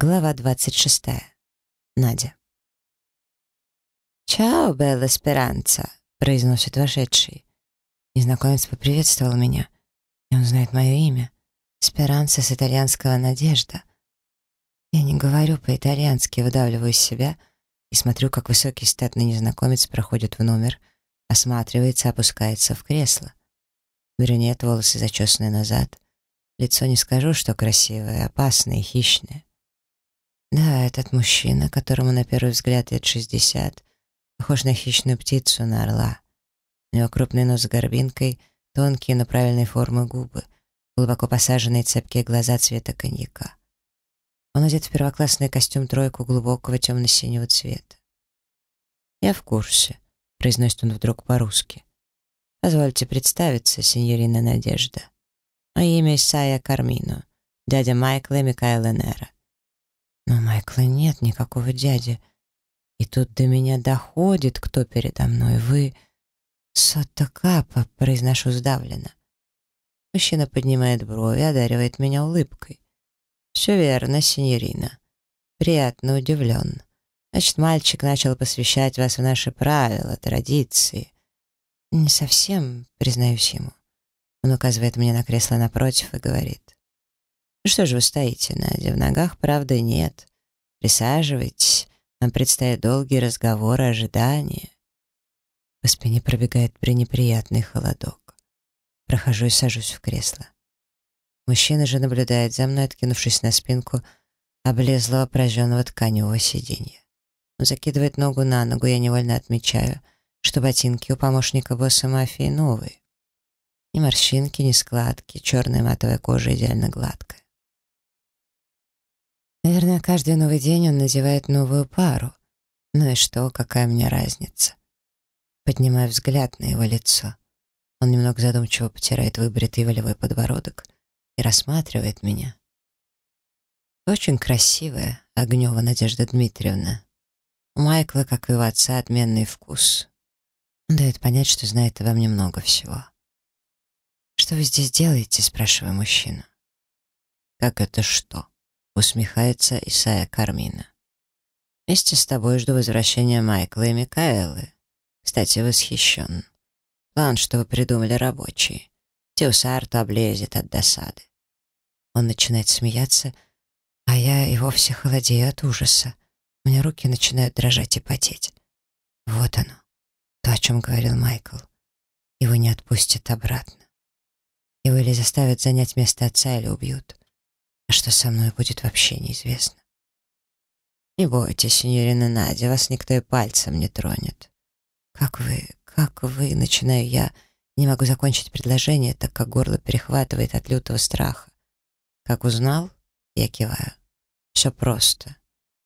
Глава 26. Надя. «Чао, Белла Спиранца», — произносит вошедший. Незнакомец поприветствовал меня, и он знает мое имя. Спиранца с итальянского «надежда». Я не говорю по-итальянски, выдавливаю из себя и смотрю, как высокий статный незнакомец проходит в номер, осматривается, опускается в кресло. Брюнет, волосы зачесаны назад. Лицо не скажу, что красивое, опасное, хищное. Да, этот мужчина, которому на первый взгляд лет шестьдесят, похож на хищную птицу, на орла. У него крупный нос с горбинкой, тонкие, но правильной формы губы, глубоко посаженные цепкие глаза цвета коньяка. Он одет в первоклассный костюм-тройку глубокого темно-синего цвета. «Я в курсе», — произносит он вдруг по-русски. «Позвольте представиться, сеньорина Надежда. Мое имя Исайя Кармино, дядя Майкла и Микаэла Нера. Но у Майкла нет никакого дяди. И тут до меня доходит, кто передо мной. Вы... Сотто Капа, произношу сдавленно. Мужчина поднимает брови, одаривает меня улыбкой. «Все верно, синьорина. Приятно удивлен. Значит, мальчик начал посвящать вас в наши правила, традиции». «Не совсем, признаюсь ему». Он указывает мне на кресло напротив и говорит. «Ну что же вы стоите, Надя? В ногах правды нет. Присаживайтесь. Нам предстоит долгий разговор и ожидание». По спине пробегает пренеприятный холодок. Прохожу и сажусь в кресло. Мужчина же наблюдает за мной, откинувшись на спинку облезлого прожженного тканевого сиденья. Он закидывает ногу на ногу, я невольно отмечаю, что ботинки у помощника босса мафии новые. Ни морщинки, ни складки, черная матовая кожа идеально гладкая. Наверное, каждый новый день он надевает новую пару. Ну и что, какая мне разница? Поднимаю взгляд на его лицо. Он немного задумчиво потирает выбритый волевой подбородок и рассматривает меня. Очень красивая, Огнева Надежда Дмитриевна. У Майкла, как и у отца, отменный вкус. Он дает понять, что знает обо мне много всего. «Что вы здесь делаете?» — спрашиваю мужчину. «Как это что?» Усмехается Исайя Кармина. Вместе с тобой жду возвращения Майкла и Микаэлы. Кстати, восхищен. План, что вы придумали, рабочий. Теусарт облезет от досады. Он начинает смеяться, а я и вовсе холодею от ужаса. У меня руки начинают дрожать и потеть. Вот оно, то, о чем говорил Майкл. Его не отпустят обратно. Его или заставят занять место отца, или убьют. А что со мной будет, вообще неизвестно. Не бойтесь, синьорина Надя, вас никто и пальцем не тронет. Как вы, как вы, начинаю я, не могу закончить предложение, так как горло перехватывает от лютого страха. Как узнал? Я киваю. Все просто.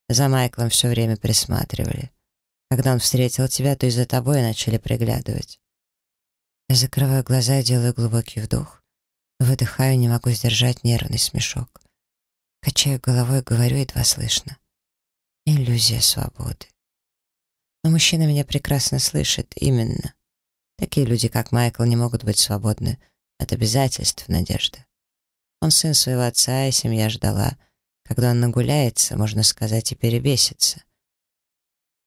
За Майклом все время присматривали. Когда он встретил тебя, то из-за тобой начали приглядывать. Я закрываю глаза и делаю глубокий вдох. Выдыхаю, не могу сдержать нервный смешок. Качаю головой, говорю едва слышно. Иллюзия свободы. Но мужчина меня прекрасно слышит, именно. Такие люди, как Майкл, не могут быть свободны от обязательств надежды. Он сын своего отца, и семья ждала. Когда он нагуляется, можно сказать, и перебесится.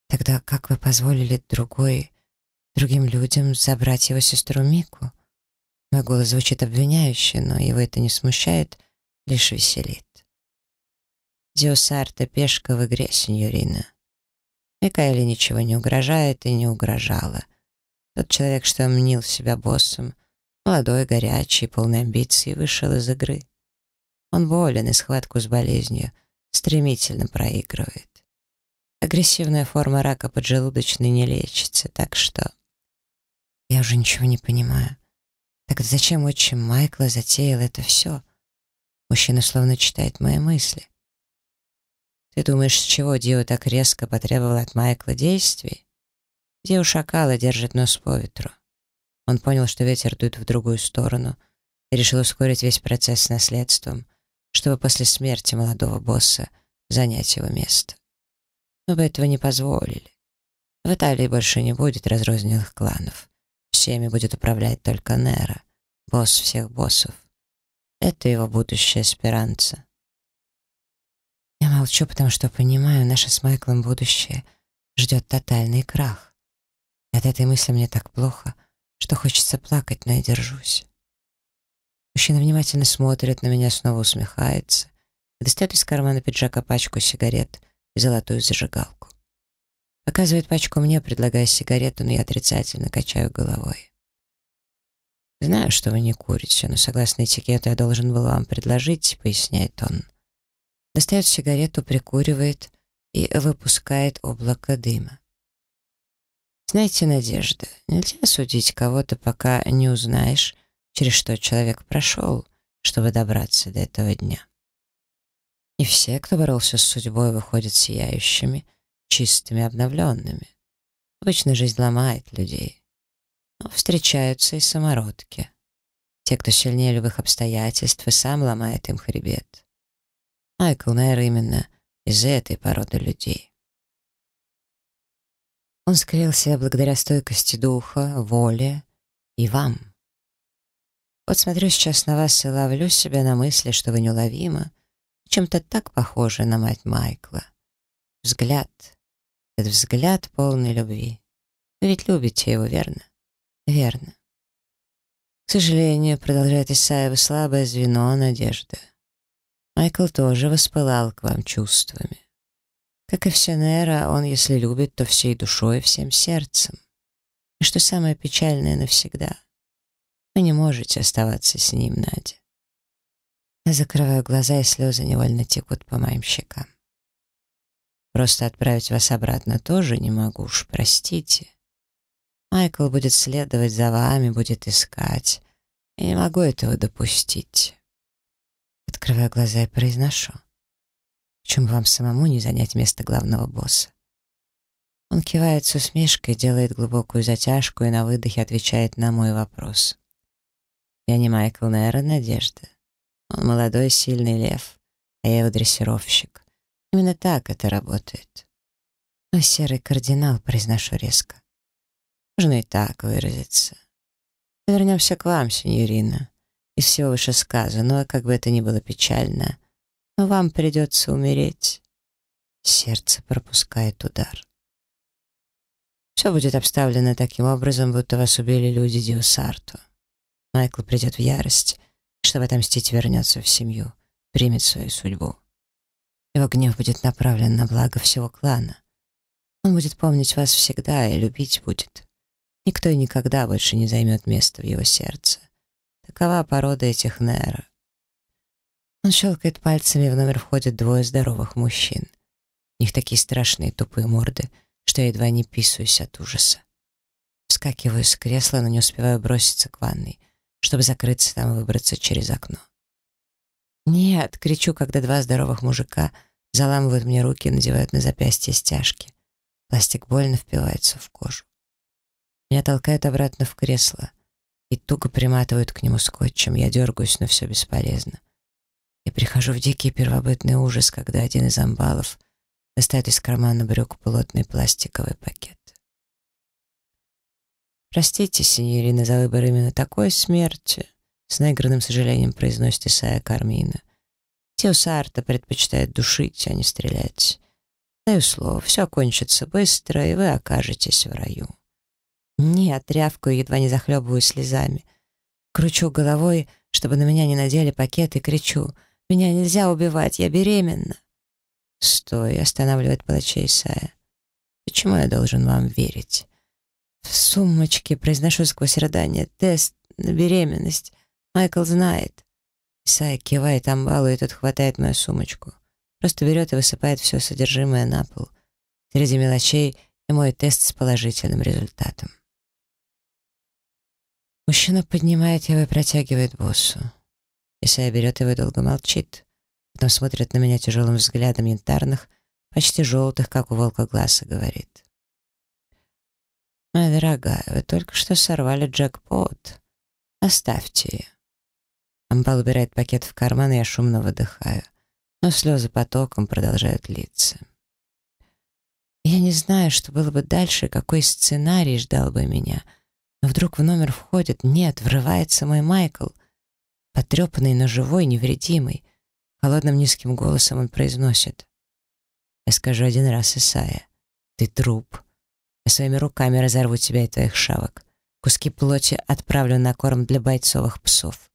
Тогда как вы позволили другой, другим людям забрать его сестру Мику? Мой голос звучит обвиняюще, но его это не смущает, лишь веселит. Диосарта пешка в игре, сеньорина. Микаэле ничего не угрожает и не угрожала. Тот человек, что мнил себя боссом, молодой, горячий, полный амбиций, вышел из игры. Он болен и схватку с болезнью стремительно проигрывает. Агрессивная форма рака поджелудочной не лечится, так что... Я уже ничего не понимаю. Так зачем отчим Майкла затеял это все? Мужчина словно читает мои мысли. Ты думаешь, с чего Дио так резко потребовал от Майкла действий? Дио шакала держит нос по ветру. Он понял, что ветер дует в другую сторону, и решил ускорить весь процесс с наследством, чтобы после смерти молодого босса занять его место. Но вы этого не позволили. В Италии больше не будет разрозненных кланов. Всеми будет управлять только Нера, босс всех боссов. Это его будущая эсперанца. Я молчу, потому что понимаю, наше с Майклом будущее ждет тотальный крах. И от этой мысли мне так плохо, что хочется плакать, но я держусь. Мужчина внимательно смотрит на меня, снова усмехается достает из кармана пиджака пачку сигарет и золотую зажигалку. Показывает пачку мне, предлагая сигарету, но я отрицательно качаю головой. «Знаю, что вы не курите, но согласно этикету я должен был вам предложить», — поясняет он. Достает сигарету, прикуривает и выпускает облако дыма. Знаете, Надежда, нельзя судить кого-то, пока не узнаешь, через что человек прошел, чтобы добраться до этого дня. И все, кто боролся с судьбой, выходят сияющими, чистыми, обновленными. Обычно жизнь ломает людей. Но встречаются и самородки. Те, кто сильнее любых обстоятельств, и сам ломает им хребет. Майкл, наверное, именно из этой породы людей. Он скрыл себя благодаря стойкости духа, воле и вам. Вот смотрю сейчас на вас и ловлю себя на мысли, что вы неуловимо, чем-то так похожи на мать Майкла. Взгляд. Этот взгляд полный любви. Вы ведь любите его, верно? Верно. К сожалению, продолжает Исаева, слабое звено надежды. Майкл тоже воспылал к вам чувствами. Как и все Нера, он, если любит, то всей душой, всем сердцем. И что самое печальное навсегда, вы не можете оставаться с ним, Надя. Я закрываю глаза, и слезы невольно текут по моим щекам. Просто отправить вас обратно тоже не могу уж, простите. Майкл будет следовать за вами, будет искать. Я не могу этого допустить. Открываю глаза и произношу. Чем вам самому не занять место главного босса? Он кивает с усмешкой, делает глубокую затяжку и на выдохе отвечает на мой вопрос. Я не Майкл Нейра, Надежда. Он молодой, сильный лев, а я его дрессировщик. Именно так это работает. Но серый кардинал, произношу резко. Можно и так выразиться. Вернемся к вам, сеньорина. Из всего вышесказанного, как бы это ни было печально, но вам придется умереть. Сердце пропускает удар. Все будет обставлено таким образом, будто вас убили люди Диосарту. Майкл придет в ярость чтобы отомстить, вернется в семью, примет свою судьбу. Его гнев будет направлен на благо всего клана. Он будет помнить вас всегда и любить будет. Никто и никогда больше не займет место в его сердце. Такова порода этих Нера. Он щелкает пальцами, в номер входят двое здоровых мужчин. У них такие страшные тупые морды, что я едва не писаюсь от ужаса. Вскакиваю с кресла, но не успеваю броситься к ванной чтобы закрыться там и выбраться через окно. «Нет!» — кричу, когда два здоровых мужика заламывают мне руки и надевают на запястье стяжки. Пластик больно впивается в кожу. Меня толкают обратно в кресло и туго приматывают к нему скотчем. Я дергаюсь, но все бесполезно. Я прихожу в дикий первобытный ужас, когда один из амбалов достает из кармана брюк плотный пластиковый пакет. «Простите, синьорина, за выбор именно такой смерти», с наигранным сожалением произносит Исайя Кармина. Теосарта предпочитает душить, а не стрелять. Даю слово, все кончится быстро, и вы окажетесь в раю. Нет, трявкаю, едва не захлебываю слезами. Кручу головой, чтобы на меня не надели пакет, и кричу. «Меня нельзя убивать, я беременна!» «Стой!» — останавливает плача Исайя. «Почему я должен вам верить?» В сумочке произношу сквозь рыдание. Тест на беременность. Майкл знает. Исайя кивает амбалу, и тот хватает мою сумочку. Просто берет и высыпает все содержимое на пол. Среди мелочей и мой тест с положительным результатом. Мужчина поднимает его и протягивает боссу. Исайя берет его и долго молчит. Потом смотрит на меня тяжелым взглядом янтарных, почти желтых, как у волка глаз, и говорит. «Моя дорогая, вы только что сорвали джекпот. Оставьте ее». Амбал убирает пакет в карман, и я шумно выдыхаю. Но слезы потоком продолжают литься. Я не знаю, что было бы дальше, какой сценарий ждал бы меня. Но вдруг в номер входит, нет, врывается мой Майкл. Потрепанный, но живой, невредимый. Холодным низким голосом он произносит. Я скажу один раз, Исайя. Ты труп. Я своими руками разорву тебя и твоих шавок. Куски плоти отправлю на корм для бойцовых псов.